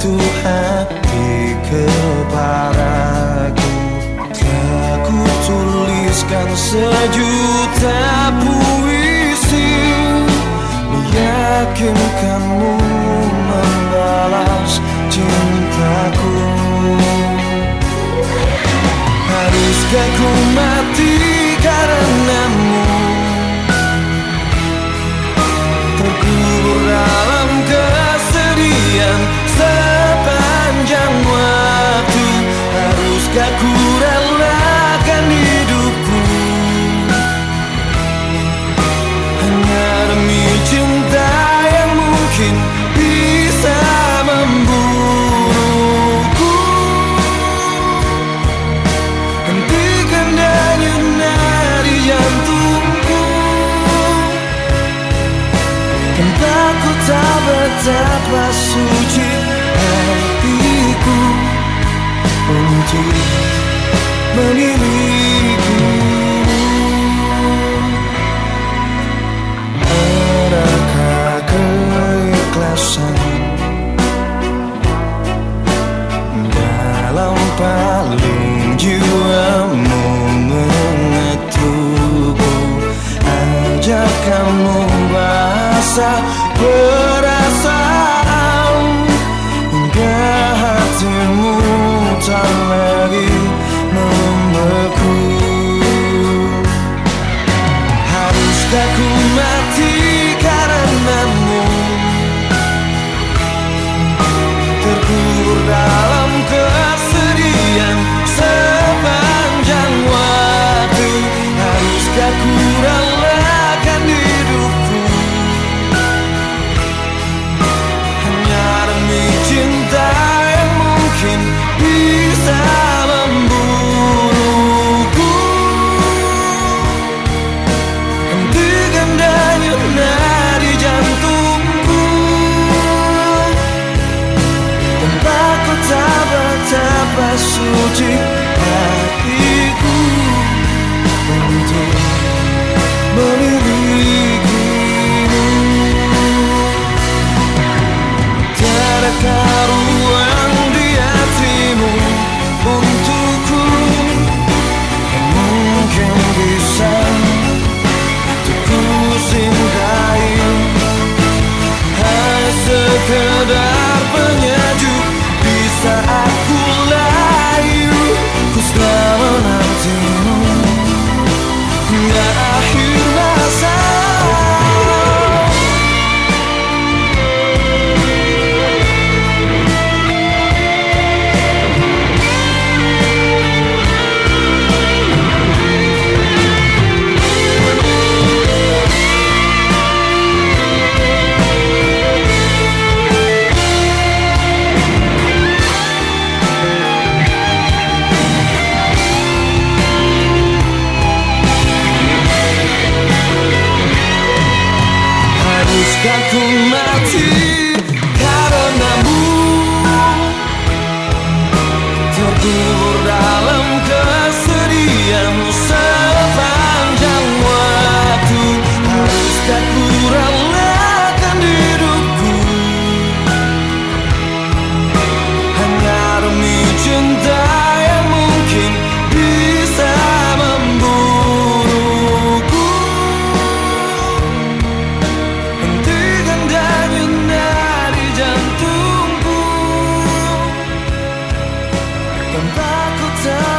Tuhan hati kepadaku. Aku tuliskan sejuta puisi Meyakinkanmu Haruskah ku relakan hidupku Hanya demi cinta yang mungkin bisa membunuhku. Hentikan denyut nadi jantungku. Tentang ku tak betapa suci Untuk memilikimu Adakah keikhlasan Dalam palung jiwamu mengetukku Ajak kamu bahasa perasaan suci hatiku Untuk memilikimu. Tiadakah ruang di hatimu Untukku Yang mungkin bisa Untuk ku singgahi Hanya sekedar ku mati karenamu Terkubur dalam tanpa ku tahu